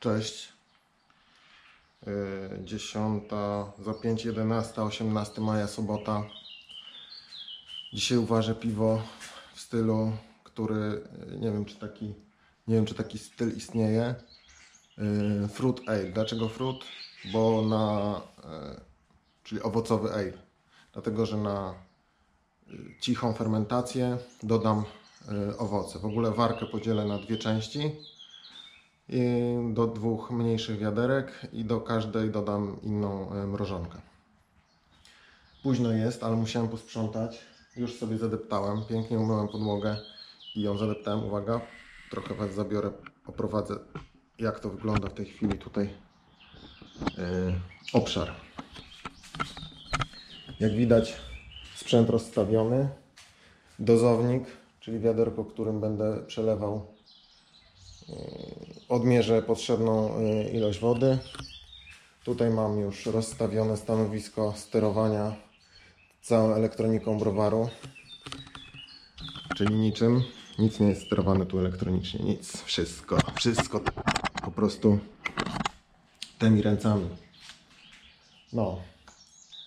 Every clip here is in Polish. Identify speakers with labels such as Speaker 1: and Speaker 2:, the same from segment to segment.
Speaker 1: Cześć. Yy, 10, za 5, 11, 18 maja, sobota. Dzisiaj uważę piwo w stylu, który nie wiem czy taki, nie wiem czy taki styl istnieje. Yy, Fruit ale. Dlaczego fruit? Bo na, yy, czyli owocowy ale. Dlatego, że na cichą fermentację dodam owoce. W ogóle warkę podzielę na dwie części do dwóch mniejszych wiaderek i do każdej dodam inną e, mrożonkę. Późno jest, ale musiałem posprzątać. Już sobie zadeptałem, pięknie umyłem podłogę i ją zadeptałem. Uwaga, trochę Was zabiorę, oprowadzę jak to wygląda w tej chwili tutaj e, obszar. Jak widać sprzęt rozstawiony, dozownik, czyli wiaderko, którym będę przelewał odmierzę potrzebną y, ilość wody. Tutaj mam już rozstawione stanowisko sterowania całą elektroniką browaru, czyli niczym. Nic nie jest sterowane tu elektronicznie, nic, wszystko, wszystko po prostu tymi ręcami. No,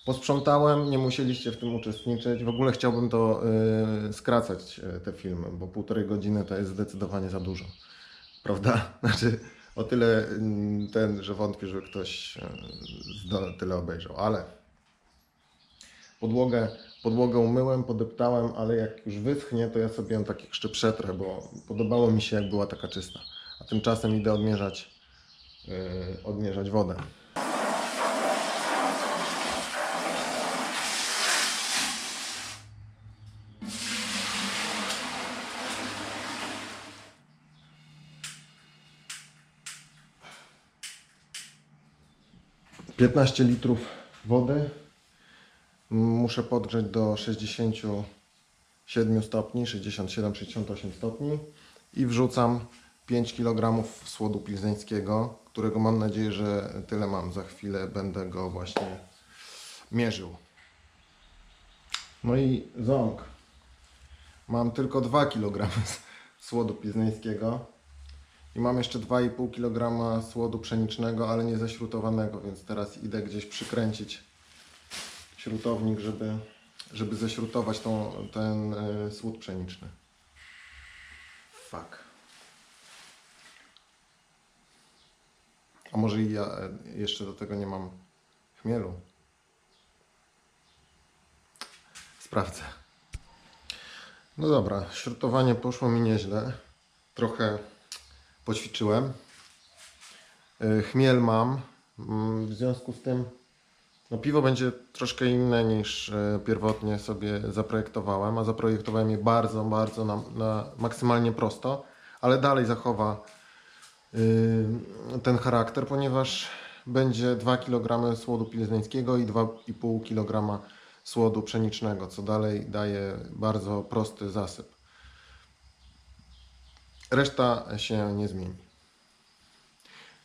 Speaker 1: posprzątałem, nie musieliście w tym uczestniczyć. W ogóle chciałbym to y, skracać, y, te filmy, bo półtorej godziny to jest zdecydowanie za dużo prawda? Znaczy o tyle mm, ten, że wątpię, żeby ktoś e, tyle obejrzał, ale podłogę, podłogę umyłem, podeptałem, ale jak już wyschnie, to ja sobie ją tak jeszcze przetrę, bo podobało mi się jak była taka czysta. A tymczasem idę odmierzać, yy, odmierzać wodę. Piętnaście litrów wody. Muszę podgrzeć do 67 stopni, 67-68 stopni i wrzucam 5 kg słodu pilzeńskiego, którego mam nadzieję, że tyle mam. Za chwilę będę go właśnie mierzył. No i ząg. Mam tylko 2 kg słodu pilzeńskiego. I mam jeszcze 2,5 kg słodu pszenicznego, ale nie ześrutowanego, więc teraz idę gdzieś przykręcić śrutownik, żeby, żeby ześrutować tą, ten y, słód pszeniczny. Fuck. A może i ja e, jeszcze do tego nie mam chmielu? Sprawdzę. No dobra, śrutowanie poszło mi nieźle. Trochę poćwiczyłem. Y, Chmiel mam. Mm, W związku z tym no piwo będzie troszkę inne niż e, pierwotnie sobie zaprojektowałem, a zaprojektowałem je bardzo, bardzo na, na maksymalnie prosto, ale dalej zachowa y, ten charakter, ponieważ będzie 2 kg słodu pilzneńskiego i 2,5 kg słodu pszenicznego, co dalej daje bardzo prosty zasyp. Reszta się nie zmieni.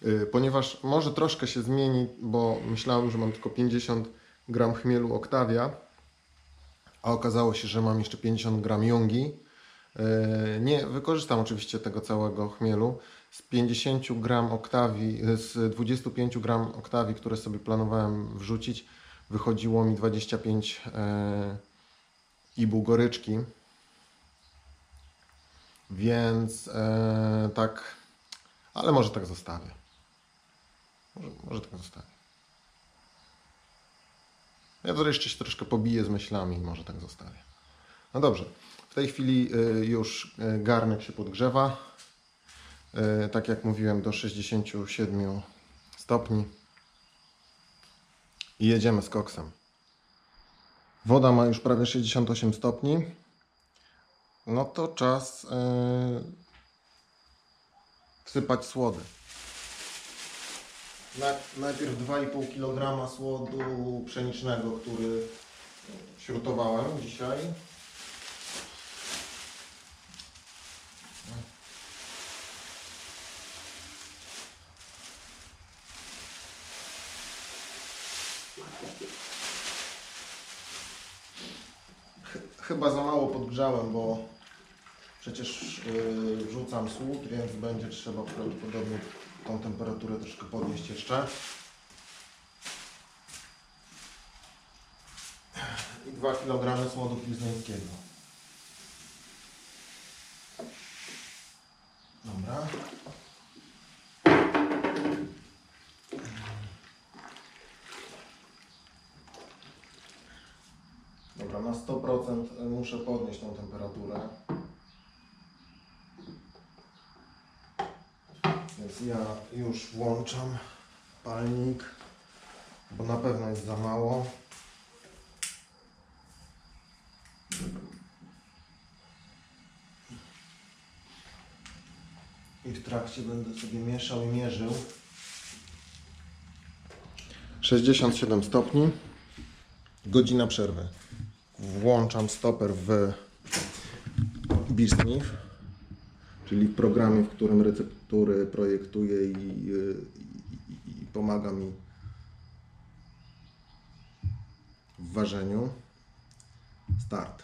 Speaker 1: Y, Ponieważ może troszkę się zmieni, bo myślałem, że mam tylko 50 gram chmielu Octavia, a okazało się, że mam jeszcze 50 gram Jungi. Y, Nie wykorzystam oczywiście tego całego chmielu. Z 50 gram Octavii, z 25 gram Octavii, które sobie planowałem wrzucić, wychodziło mi 25 e, ibu goryczki. Więc e, tak, ale może tak zostawię. Może, może tak zostawię. Ja to jeszcze się troszkę pobiję z myślami i może tak zostawię. No dobrze. W tej chwili y, już y, garnek się podgrzewa. Y, Tak jak mówiłem, do 67 stopni. I jedziemy z koksem. Woda ma już prawie 68 stopni. No to czas yy, wsypać słody. Na, najpierw 2,5 kg słodu pszenicznego, który śrutowałem dzisiaj. Ch- Chyba za mało podgrzałem, bo przecież yy, wrzucam słód, więc będzie trzeba prawdopodobnie tą temperaturę troszkę podnieść jeszcze. I 2 kg słodu pilzneńskiego. Dobra. Dobra, na 100% muszę podnieść tą temperaturę. Więc ja już włączam palnik, bo na pewno jest za mało. I w trakcie będę sobie mieszał i mierzył. 67 stopni. Godzina przerwy. Włączam stoper w Bismith, czyli w programie, w którym receptury projektuję i, i, i, i pomaga mi w ważeniu. Start.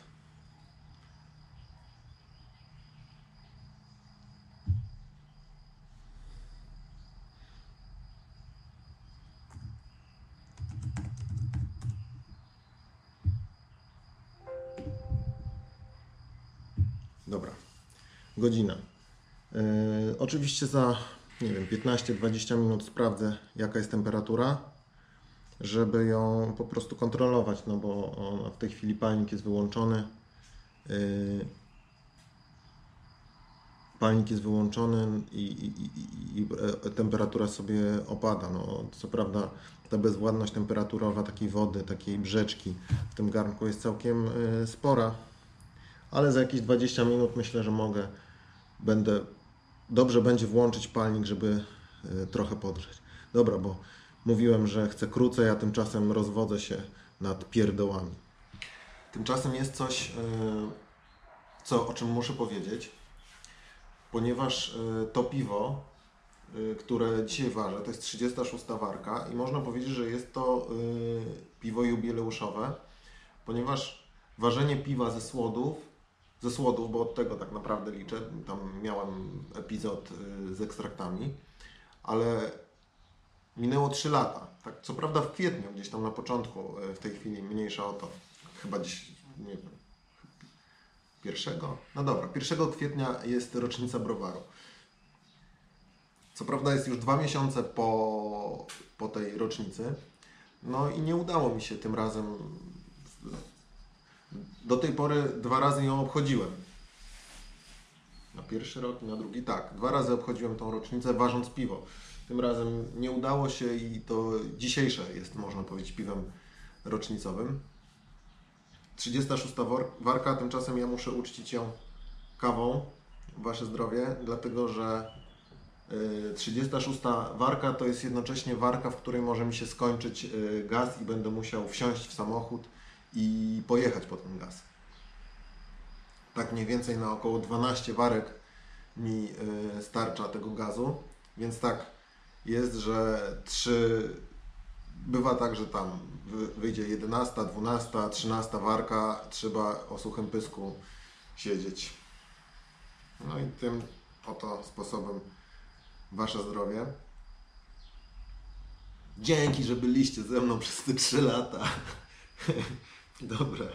Speaker 1: Dobra. Godzina. Yy, oczywiście za nie wiem, 15-20 minut sprawdzę jaka jest temperatura, żeby ją po prostu kontrolować, no bo ona w tej chwili palnik jest wyłączony. Yy, palnik jest wyłączony i, i, i, i e, temperatura sobie opada. No, co prawda ta bezwładność temperaturowa takiej wody, takiej brzeczki w tym garnku jest całkiem spora, ale za jakieś 20 minut myślę, że mogę, będę, dobrze będzie włączyć palnik, żeby y, trochę podgrzeć. Dobra, bo mówiłem, że chcę krócej, a tymczasem rozwodzę się nad pierdołami. Tymczasem jest coś, y, co, o czym muszę powiedzieć, ponieważ y, to piwo, które dzisiaj ważę, to jest 36 warka i można powiedzieć, że jest to piwo jubileuszowe, ponieważ ważenie piwa ze słodów ze słodów, bo od tego tak naprawdę liczę. Tam miałem epizod y, z ekstraktami, ale minęło 3 lata. Tak, co prawda w kwietniu, gdzieś tam na początku, y, w tej chwili mniejsza o to, chyba gdzieś, nie wiem, pierwszego, no dobra, 1 kwietnia jest rocznica browaru. Co prawda jest już dwa miesiące po, po tej rocznicy, no i nie udało mi się tym razem do tej pory dwa razy ją obchodziłem. Na pierwszy rok i na drugi tak. Dwa razy obchodziłem tą rocznicę ważąc piwo. Tym razem nie udało się i to dzisiejsze jest, można powiedzieć, piwem rocznicowym. 36 warka, tymczasem ja muszę uczcić ją kawą, Wasze zdrowie, dlatego że 36 y, warka to jest jednocześnie warka, w której może mi się skończyć y, gaz i będę musiał wsiąść w samochód i pojechać po ten gaz. Tak mniej więcej na około 12 warek mi y, starcza tego gazu, więc tak jest, że 3 bywa tak, że tam wyjdzie 11, 12, 13 warka, trzeba o suchym pysku siedzieć. No i tym oto sposobem Wasze zdrowie. Dzięki, że byliście ze mną przez te 3 lata. Dobra.